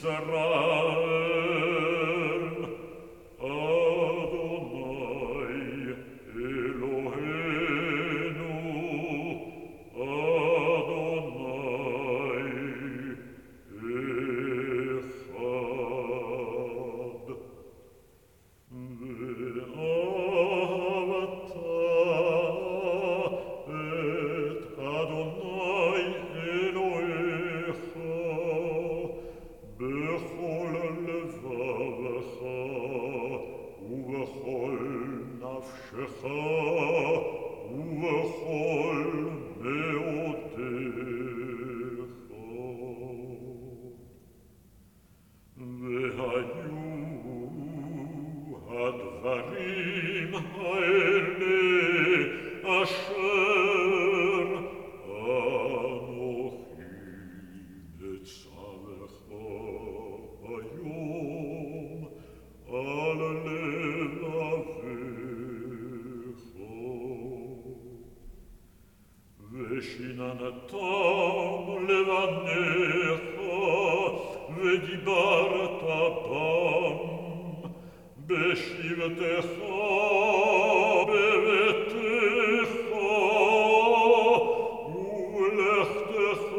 sarà Vecina netta, leva netta, vedi barata bam, beshivate ha, bevete ha, ulechte ha,